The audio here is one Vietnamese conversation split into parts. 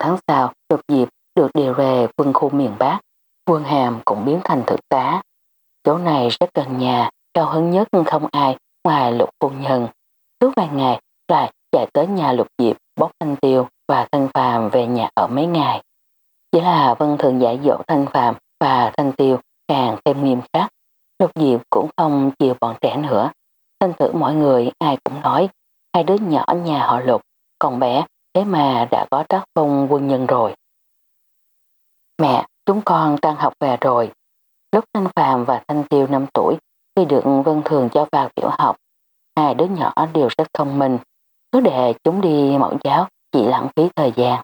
tháng sau, lục diệp được điều về quân khu miền Bắc. Quân hàm cũng biến thành thượng tá. Chỗ này rất gần nhà, cao hứng nhất không ai ngoài lục phu nhân. Suốt vài ngày lại chạy tới nhà lục diệp bốc thanh tiêu và thanh phàm về nhà ở mấy ngày. Chỉ là vân thường giải dỗ thanh phàm và thanh tiêu càng thêm nghiêm khắc. Lục diệp cũng không chiều bọn trẻ nữa. Thanh thử mọi người ai cũng nói hai đứa nhỏ nhà họ lục còn bé thế mà đã có tác phong quân nhân rồi. Mẹ, chúng con tan học về rồi. Lúc Thanh Phàm và Thanh Tiêu 5 tuổi khi được Vân Thường cho vào tiểu học, hai đứa nhỏ đều rất thông minh. Cứ để chúng đi mẫu giáo chỉ lãng phí thời gian.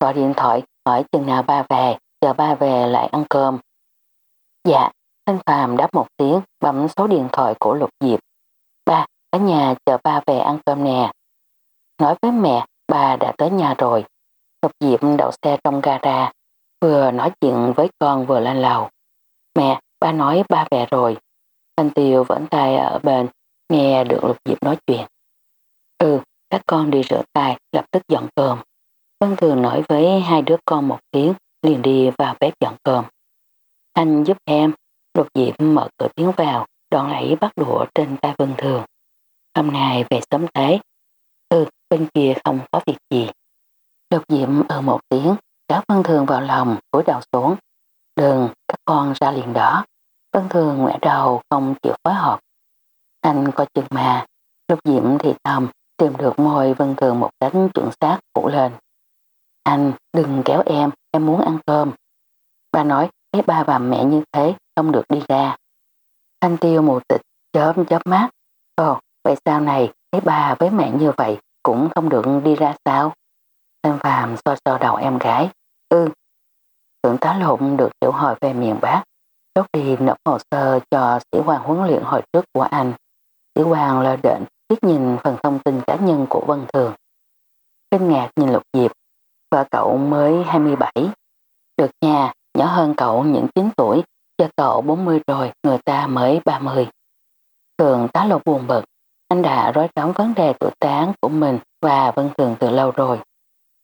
Gọi điện thoại hỏi chừng nào ba về, chờ ba về lại ăn cơm. Dạ, Thanh Phàm đáp một tiếng bấm số điện thoại của Lục Diệp. Ba, ở nhà chờ ba về ăn cơm nè. Nói với mẹ, ba đã tới nhà rồi. Lục Diệp đậu xe trong gara, vừa nói chuyện với con vừa lên lầu. Mẹ, ba nói ba về rồi. Thanh Tiêu vẫn tay ở bên, nghe được Lục Diệp nói chuyện. Ừ, các con đi rửa tay, lập tức dọn cơm. Vân Thường nói với hai đứa con một tiếng, liền đi vào bếp dọn cơm. Anh giúp em, Lục Diệp mở cửa tiến vào, đón lấy bắt đũa trên tay Vân Thường. Hôm nay về sớm thế. Ừ, bên kia không có việc gì. Lục Diệm ở một tiếng, kéo Vân Thường vào lòng, cúi đầu xuống. Đừng, các con ra liền đó. Vân Thường ngoẻ đầu không chịu phối hợp. Anh coi chừng mà. Lục Diệm thì thầm, tìm được môi Vân Thường một cánh chuẩn xác phủ lên. Anh, đừng kéo em, em muốn ăn cơm. Ba nói, thấy ba và mẹ như thế, không được đi ra. Anh tiêu mù tịch, chớp chớp mát. Ồ, vậy sau này, thấy ba với mẹ như vậy, cũng không được đi ra sao? Thanh Phạm so so đầu em gái. Ừ. Thượng tá lộn được triệu hồi về miền Bắc. Lúc đi nộp hồ sơ cho sĩ quan huấn luyện hồi trước của anh. Sĩ quan lo định biết nhìn phần thông tin cá nhân của Vân Thường. Kinh ngạc nhìn Lục Diệp, vợ cậu mới 27. Được nhà, nhỏ hơn cậu những 9 tuổi, cho cậu 40 rồi, người ta mới 30. Thường tá lộn buồn bực, anh đã rối rắm vấn đề tuổi tán của mình và Vân Thường từ lâu rồi.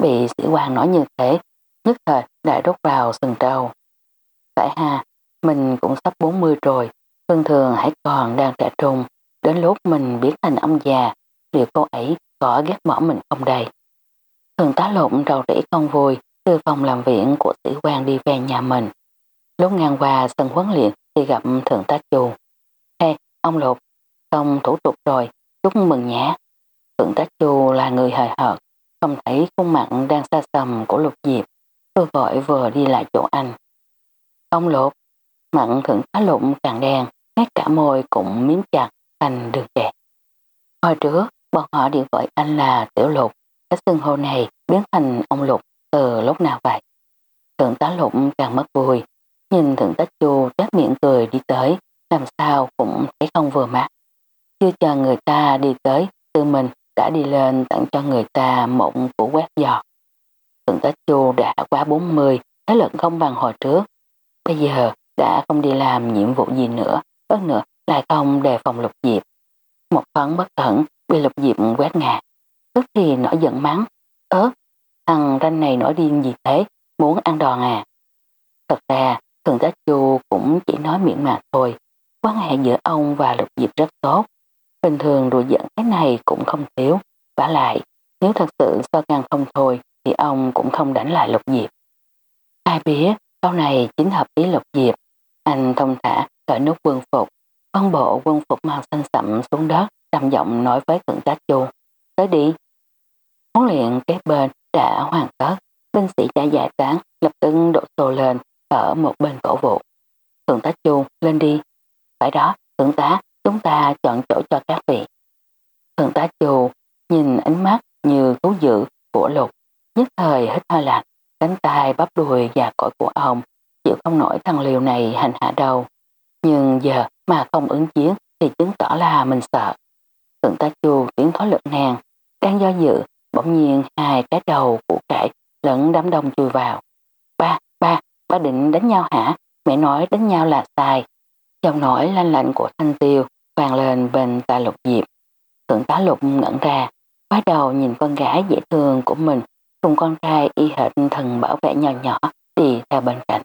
Bị sĩ quan nói như thế, nhất thời đã đốt vào sừng trâu. Phải ha, mình cũng sắp 40 rồi, Vân Thường hãy còn đang trẻ trung, đến lúc mình biến thành ông già, liệu cô ấy có ghét bỏ mình không đây? Thường tá lộn rầu rĩ không vui, từ phòng làm viện của sĩ quan đi về nhà mình. Lúc ngang qua sân huấn luyện thì gặp thượng tá chu. Hey, ông Lục, xong thủ tục rồi, chúc mừng nhé. Thượng tá chu là người hời hợt, không thấy khuôn mặt đang xa xầm của lục diệp, Tôi vội vừa đi lại chỗ anh. Ông Lục, mặn thượng tá lụng càng đen, ngay cả môi cũng miếng chặt thành đường kẹt. Hồi trước, bọn họ điện gọi anh là Tiểu Lục, cái xưng hô này biến thành ông Lục từ lúc nào vậy? Thượng tá Lục càng mất vui, nhìn thượng tá Chu chát miệng cười đi tới, làm sao cũng thấy không vừa mắt. Chưa chờ người ta đi tới, tư mình đã đi lên tặng cho người ta một củ quét giọt. Thượng tá Chu đã quá 40, thế lực không bằng hồi trước. Bây giờ đã không đi làm nhiệm vụ gì nữa, hơn nữa lại không đề phòng lục diệp. Một phấn bất cẩn bị lục diệp quét ngà. Tức thì nổi giận mắng. Ớ, thằng ranh này nổi điên gì thế, muốn ăn đòn à. Thật ra, Thượng tá chu cũng chỉ nói miệng mà thôi. Quan hệ giữa ông và lục diệp rất tốt. Bình thường đùa giận cái này cũng không thiếu. vả lại, nếu thật sự so ngăn không thôi thì ông cũng không đánh lại lục diệp. Ai biết, sau này chính hợp ý lục diệp. Anh thông thả cởi nút quân phục, phân bộ quân phục màu xanh sậm xuống đất, trầm giọng nói với thượng tá chu. Tới đi. Huấn luyện kế bên đã hoàn tất, binh sĩ đã giải tán, lập tức đổ xô lên ở một bên cổ vụ. Thượng tá chu lên đi. Phải đó, thượng tá, chúng ta chọn chỗ cho các vị. Thượng tá chù nhìn ánh mắt như thú dữ của lục, nhất thời hít hơi lạnh, cánh tay bắp đùi và cõi của ông, chịu không nổi thằng liều này hành hạ đâu. Nhưng giờ mà không ứng chiến thì chứng tỏ là mình sợ. Thượng tá chù tiến thoát lực nàng, đang do dự, bỗng nhiên hai cái đầu của cải lẫn đám đông chui vào. Ba, ba, ba định đánh nhau hả? Mẹ nói đánh nhau là sai. Giọng nổi lanh lạnh của thanh tiêu vàng lên bên tai lục diệp. Thượng tá lục ngẩn ra, quái đầu nhìn con gái dễ thương của mình cùng con trai y hệt thần bảo vệ nhỏ nhỏ đi theo bên cạnh.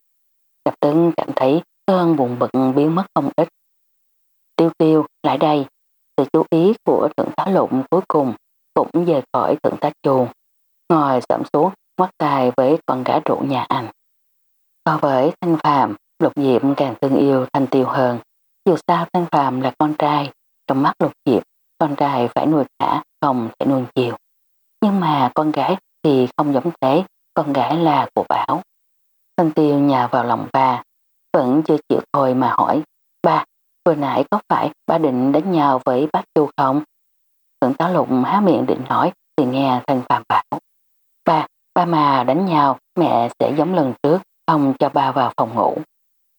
Cặp tướng cảm thấy cơn buồn bực biến mất không ít. Tiêu tiêu, lại đây. Sự chú ý của thượng tá lục cuối cùng cũng về khỏi thượng tá chuồng. Ngồi sẫm xuống, mắt tay với con gái rượu nhà anh. So với Thanh Phạm, Lục Diệp càng thương yêu Thanh Tiêu hơn. Dù sao Thanh Phạm là con trai, trong mắt Lục Diệp, con trai phải nuôi cả, không thể nuôi chiều. Nhưng mà con gái thì không giống thế, con gái là của Bảo. Thanh Tiêu nhà vào lòng ba, vẫn chưa chịu thôi mà hỏi, ba, vừa nãy có phải ba định đánh nhau với bác Chu không? Thượng tá Lục há miệng định nói thì nghe Thanh Phạm bảo, ba, ba mà đánh nhau mẹ sẽ giống lần trước, không cho ba vào phòng ngủ.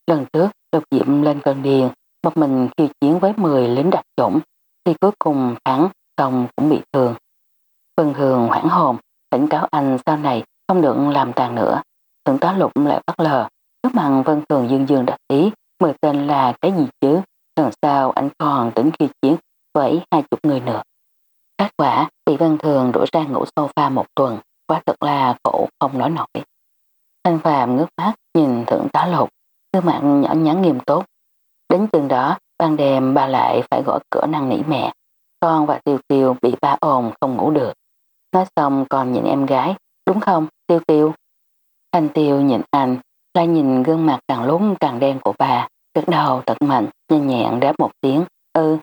Lần trước, Lục Diệm lên cơn điên, một mình khiêu chiến với 10 lính đặc chủng, thì cuối cùng thắng, xong cũng bị thương. Vân Hường hoảng hồn, cảnh cáo anh sau này không được làm tàn nữa. Thượng tá Lục lại bắt lờ, trước mặt Vân Thường dương dương đặc ý, mười tên là cái gì chứ, lần sau anh còn tính khiêu chiến với hai chục người nữa. Kết quả bị Vân Thường đuổi ra ngủ sofa một tuần, quá thật là khổ không nói nổi. Thanh Phạm ngước mắt nhìn thượng tá Lục, gương mặt nhỏ nhắn nghiêm túc. Đến chừng đó, ban đêm ba lại phải gõ cửa năn nỉ mẹ. Con và Tiêu Tiêu bị ba ồn không ngủ được. Nói xong còn nhìn em gái, đúng không, Tiêu Tiêu? Thanh Tiêu nhìn anh, lại nhìn gương mặt càng lún càng đen của bà, gật đầu thật mạnh, nhanh nhẹn đáp một tiếng, ư.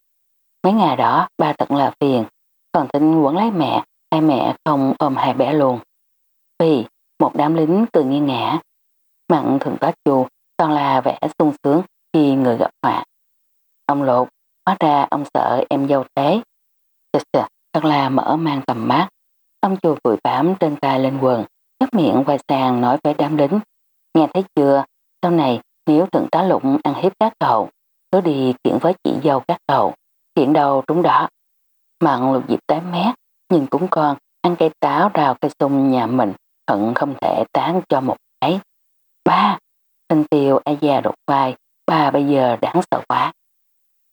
Mấy ngày đó, ba thật là phiền, còn tính quấn lấy mẹ, hai mẹ không ôm hai bé luôn. Vì một đám lính từ nghiêng ngã, mặn thường tá chù toàn là vẻ sung sướng khi người gặp họa. Ông lột, hóa ra ông sợ em dâu thế. Thật xịt, thật là mở mang tầm mắt. Ông chùa vùi bám trên tay lên quần, nhấp miệng quay sang nói với đám lính. Nghe thấy chưa, sau này nếu thượng tá lụng ăn hiếp các cậu, cứ đi kiện với chị dâu các cậu, kiện đầu trúng đó. Mặn lục dịp tái mét, nhìn cũng con ăn cây táo rào cây sung nhà mình, hận không thể tán cho một cái. Ba, Thanh tiêu ai già đột vai, bà bây giờ đáng sợ quá.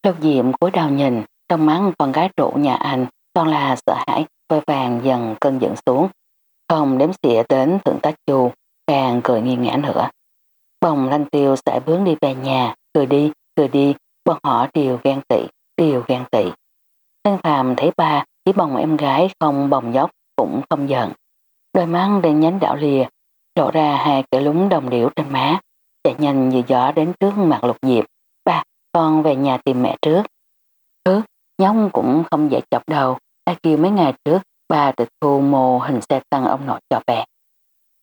Lục diệm cúi đầu nhìn, trong mắt con gái trụ nhà anh toàn là sợ hãi, vơi vàng dần cơn giận xuống. Không đếm xỉa đến thượng tá chu, càng cười nghiêng ngã nữa. Bồng lanh tiêu sẽ bước đi về nhà, cười đi, cười đi, bọn họ đều ghen tị, đều ghen tị. Thanh phàm thấy ba chỉ bồng em gái không bồng dốc cũng không giận. Đôi mắt đen nhánh đảo lìa, lộ ra hai cái lúng đồng điểu trên má chạy nhanh như gió đến trước mặt lục diệp. Con về nhà tìm mẹ trước. Thứ, nhóc cũng không dễ chọc đầu. Ta kêu mấy ngày trước, bà tịch thu mô hình xe tăng ông nội cho bè.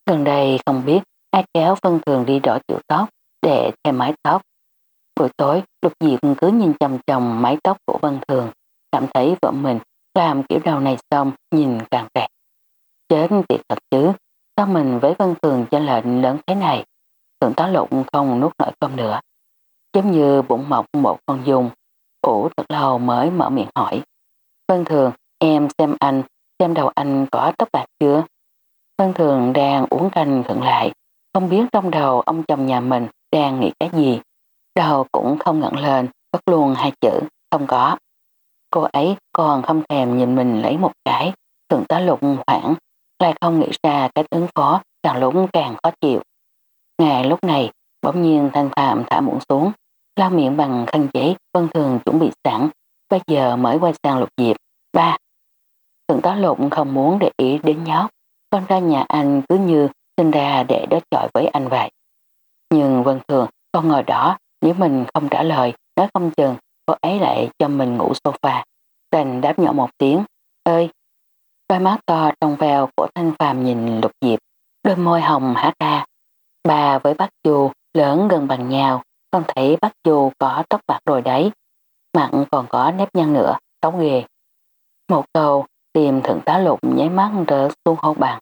Gần đây không biết ai kéo phân thường đi đổi kiểu tóc để thêm mái tóc. Buổi tối, lục diệp cứ nhìn chầm chồng mái tóc của Vân Thường, cảm thấy vợ mình làm kiểu đầu này xong nhìn càng đẹp. Chết tiệt thật chứ, sao mình với Vân Thường cho lệnh lớn thế này? Thượng tá lụng không nuốt nổi cơm nữa. Giống như bụng mọc một con dùng, Ủ thật lâu mới mở miệng hỏi. Vân Thường, em xem anh, xem đầu anh có tóc bạc chưa? Vân Thường đang uống canh khẩn lại. Không biết trong đầu ông chồng nhà mình đang nghĩ cái gì. Đầu cũng không ngẩng lên, bắt luôn hai chữ, không có. Cô ấy còn không thèm nhìn mình lấy một cái. Thượng tá lục hoảng, lại không nghĩ ra cách ứng phó, càng lúc càng khó chịu. Ngay lúc này, bỗng nhiên thanh phạm thả muỗng xuống, lau miệng bằng khăn giấy vân thường chuẩn bị sẵn, bây giờ mới quay sang lục diệp. Ba, thượng tá lục không muốn để ý đến nhóc, con ra nhà anh cứ như sinh ra để đối chọi với anh vậy. Nhưng vân thường, con ngồi đó, nếu mình không trả lời, nói không chừng, cô ấy lại cho mình ngủ sofa. Đành đáp nhỏ một tiếng, ơi, đôi mắt to trong veo của thanh phàm nhìn lục diệp, đôi môi hồng há ra, Bà với bác chu lớn gần bằng nhau, con thấy bác Du có tóc bạc rồi đấy. Mặn còn có nếp nhăn nữa, tóc ghê. Một câu tìm thượng tá lục nháy mắt rỡ xuống hôn bàn.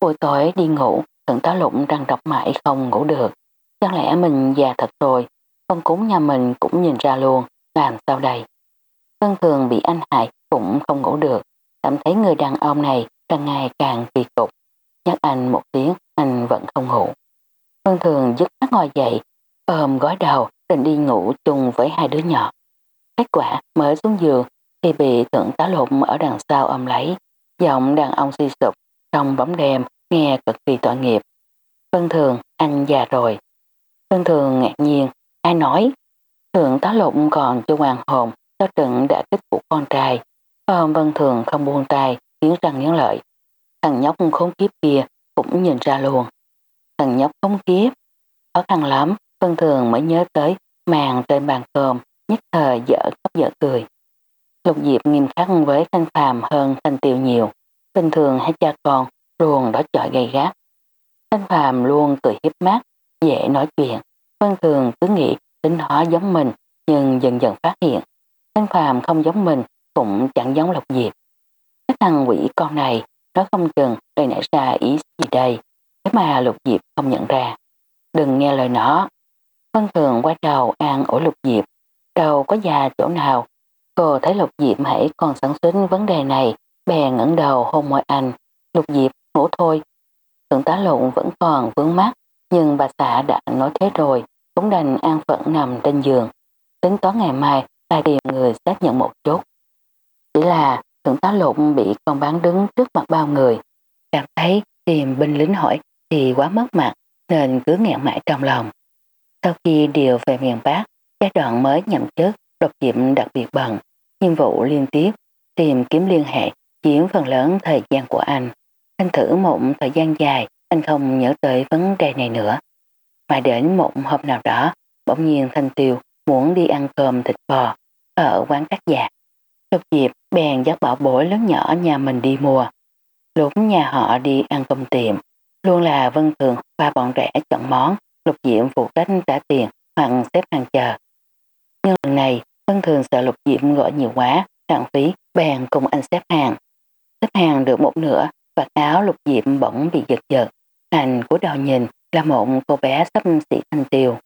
Buổi tối đi ngủ, thượng tá lục đang đọc mãi không ngủ được. Chẳng lẽ mình già thật rồi, con cúng nhà mình cũng nhìn ra luôn, làm sao đây? Vân thường bị anh hại cũng không ngủ được, cảm thấy người đàn ông này càng ngày càng kỳ cục. Nhắc anh một tiếng, anh vẫn không ngủ. Vân Thường dứt mắt ngồi dậy, ôm gói đầu định đi ngủ chung với hai đứa nhỏ. Kết quả mới xuống giường thì bị thượng tá lộn ở đằng sau ôm lấy, giọng đàn ông suy sụp, trong bóng đêm nghe cực kỳ tội nghiệp. Vân Thường, anh già rồi. Vân Thường ngạc nhiên, ai nói? Thượng tá lụng còn chưa hoàn hồn sau trận đã kích của con trai. Ôm Vân Thường không buông tay, khiến răng nghiến lợi. Thằng nhóc khốn kiếp kia cũng nhìn ra luôn. Thằng nhóc khốn kiếp. Khó khăn lắm, Vân Thường mới nhớ tới màn trên bàn cơm, nhất thời dở khóc dở cười. Lục Diệp nghiêm khắc với Thanh Phàm hơn Thanh Tiêu nhiều. Bình thường hai cha con luôn đó chọi gay gắt. Thanh Phàm luôn cười hiếp mắt, dễ nói chuyện. Vân Thường cứ nghĩ tính hóa giống mình, nhưng dần dần phát hiện. Thanh Phàm không giống mình, cũng chẳng giống Lục Diệp. Cái thằng quỷ con này, nó không chừng đây nảy ra ý gì đây, thế mà Lục Diệp không nhận ra. Đừng nghe lời nó. Vân Thường quay đầu an ủi Lục Diệp, đầu có già chỗ nào. Cô thấy Lục Diệp hãy còn sẵn xính vấn đề này, bèn ngẩng đầu hôn môi anh. Lục Diệp, ngủ thôi. Thượng tá lụng vẫn còn vướng mắt, nhưng bà xã đã nói thế rồi, cũng đành an phận nằm trên giường. Tính toán ngày mai, ta tìm người xác nhận một chút. Chỉ là thượng tá lụng bị con bán đứng trước mặt bao người. Cảm thấy tìm binh lính hỏi thì quá mất mặt, nên cứ nghẹn mãi trong lòng. Sau khi điều về miền Bắc, giai đoạn mới nhậm chức, độc diệm đặc biệt bận, nhiệm vụ liên tiếp, tìm kiếm liên hệ, chiếm phần lớn thời gian của anh. Anh thử một thời gian dài, anh không nhớ tới vấn đề này nữa. Mà đến một hôm nào đó, bỗng nhiên Thanh Tiêu muốn đi ăn cơm thịt bò ở quán cắt giạc. Độc dịp bèn dắt bảo bối lớn nhỏ nhà mình đi mua. Lúc nhà họ đi ăn cơm tiệm, luôn là Vân Thường và bọn trẻ chọn món, Lục diệm phụ trách trả tiền hoặc xếp hàng chờ. Nhưng lần này, Vân Thường sợ Lục diệm gọi nhiều quá, lãng phí, bèn cùng anh xếp hàng. Xếp hàng được một nửa, và áo Lục diệm bỗng bị giật giật. Thành của đầu nhìn là một cô bé sắp xỉ thanh tiêu.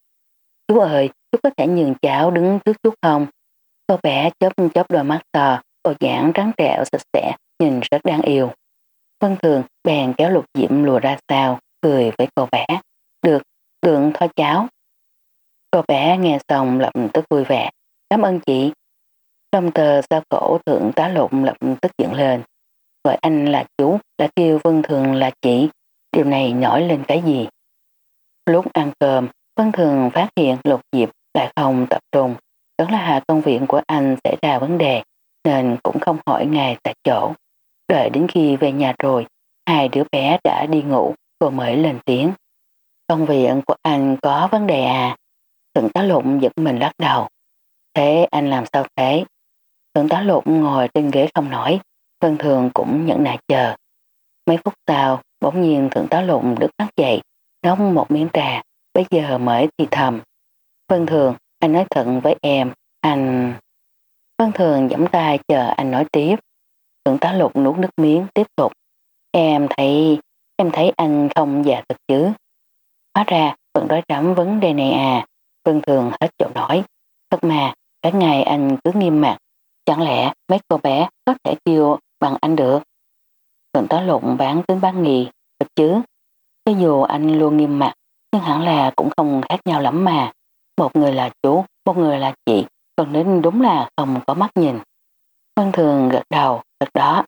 Chú ơi, chú có thể nhường cháu đứng trước chút không? Cô bé chớp chớp đôi mắt to, bộ dạng trắng trẻo sạch sẽ, nhìn rất đáng yêu. Vân Thường bèn kéo lục diệm lùa ra sau, cười với cô bé. Được, được thôi cháu. Cô bé nghe xong lập tức vui vẻ. Cảm ơn chị. Trong tờ sao cổ thượng tá lụng lập tức dựng lên. Gọi anh là chú, đã kêu Vân Thường là chị. Điều này nổi lên cái gì? Lúc ăn cơm, Vân Thường phát hiện lục diệp lại không tập trung. Đó là công việc của anh xảy ra vấn đề, nên cũng không hỏi ngài tại chỗ. Đợi đến khi về nhà rồi, hai đứa bé đã đi ngủ, cô mới lên tiếng. Công việc của anh có vấn đề à? Thượng tá lụng giật mình lắc đầu. Thế anh làm sao thế? Thượng tá lụng ngồi trên ghế không nói, Vân Thường cũng nhẫn nại chờ. Mấy phút sau, bỗng nhiên thượng tá lụng đứng mắt dậy, nóng một miếng trà, bây giờ mới thì thầm. Vân Thường, anh nói thận với em, anh... Vân Thường giẫm tay chờ anh nói tiếp. Thượng tá lục nuốt nước miếng tiếp tục. Em thấy, em thấy anh không già thật chứ. Hóa ra vẫn đối rắm vấn đề này à. Vân Thường hết chỗ nói. Thật mà, cả ngày anh cứ nghiêm mặt. Chẳng lẽ mấy cô bé có thể kêu bằng anh được? Thượng tá lụng bán tính bán nghị, thật chứ. Cho dù anh luôn nghiêm mặt, nhưng hẳn là cũng không khác nhau lắm mà. Một người là chú, một người là chị, còn đến đúng là không có mắt nhìn. Vân Thường gật đầu, thật đó.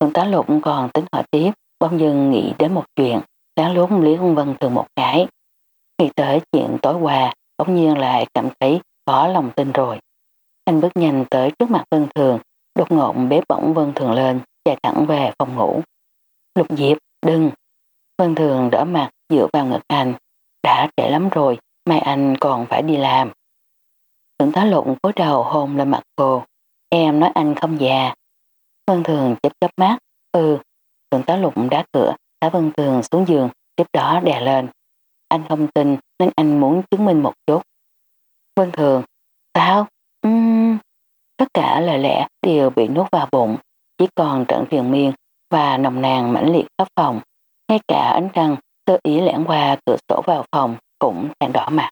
Thượng tá lục còn tính hỏi tiếp, bỗng dưng nghĩ đến một chuyện, Đáng lúc Lý liếc Vân Thường một cái. Nghĩ tới chuyện tối qua, bỗng nhiên lại cảm thấy có lòng tin rồi. Anh bước nhanh tới trước mặt Vân Thường, đột ngột bế bỏng Vân Thường lên, chạy thẳng về phòng ngủ. Lục Diệp, đừng. Vân Thường đỡ mặt dựa vào ngực anh. Đã trễ lắm rồi, mai anh còn phải đi làm. Thượng tá lụng cúi đầu hôn lên mặt cô. Em nói anh không già. Vân Thường chớp chớp mắt. Ừ. Thượng tá lụng đá cửa, thả Vân Thường xuống giường, tiếp đó đè lên. Anh không tin nên anh muốn chứng minh một chút. Vân Thường, sao? Uhm. Tất cả lời lẽ đều bị nuốt vào bụng, chỉ còn trận thiền miên và nồng nàn mãnh liệt khắp phòng. Ngay cả ánh trăng sơ ý lẻn qua cửa sổ vào phòng cũng đang đỏ mặt.